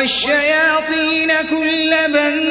والشياطين كل بناء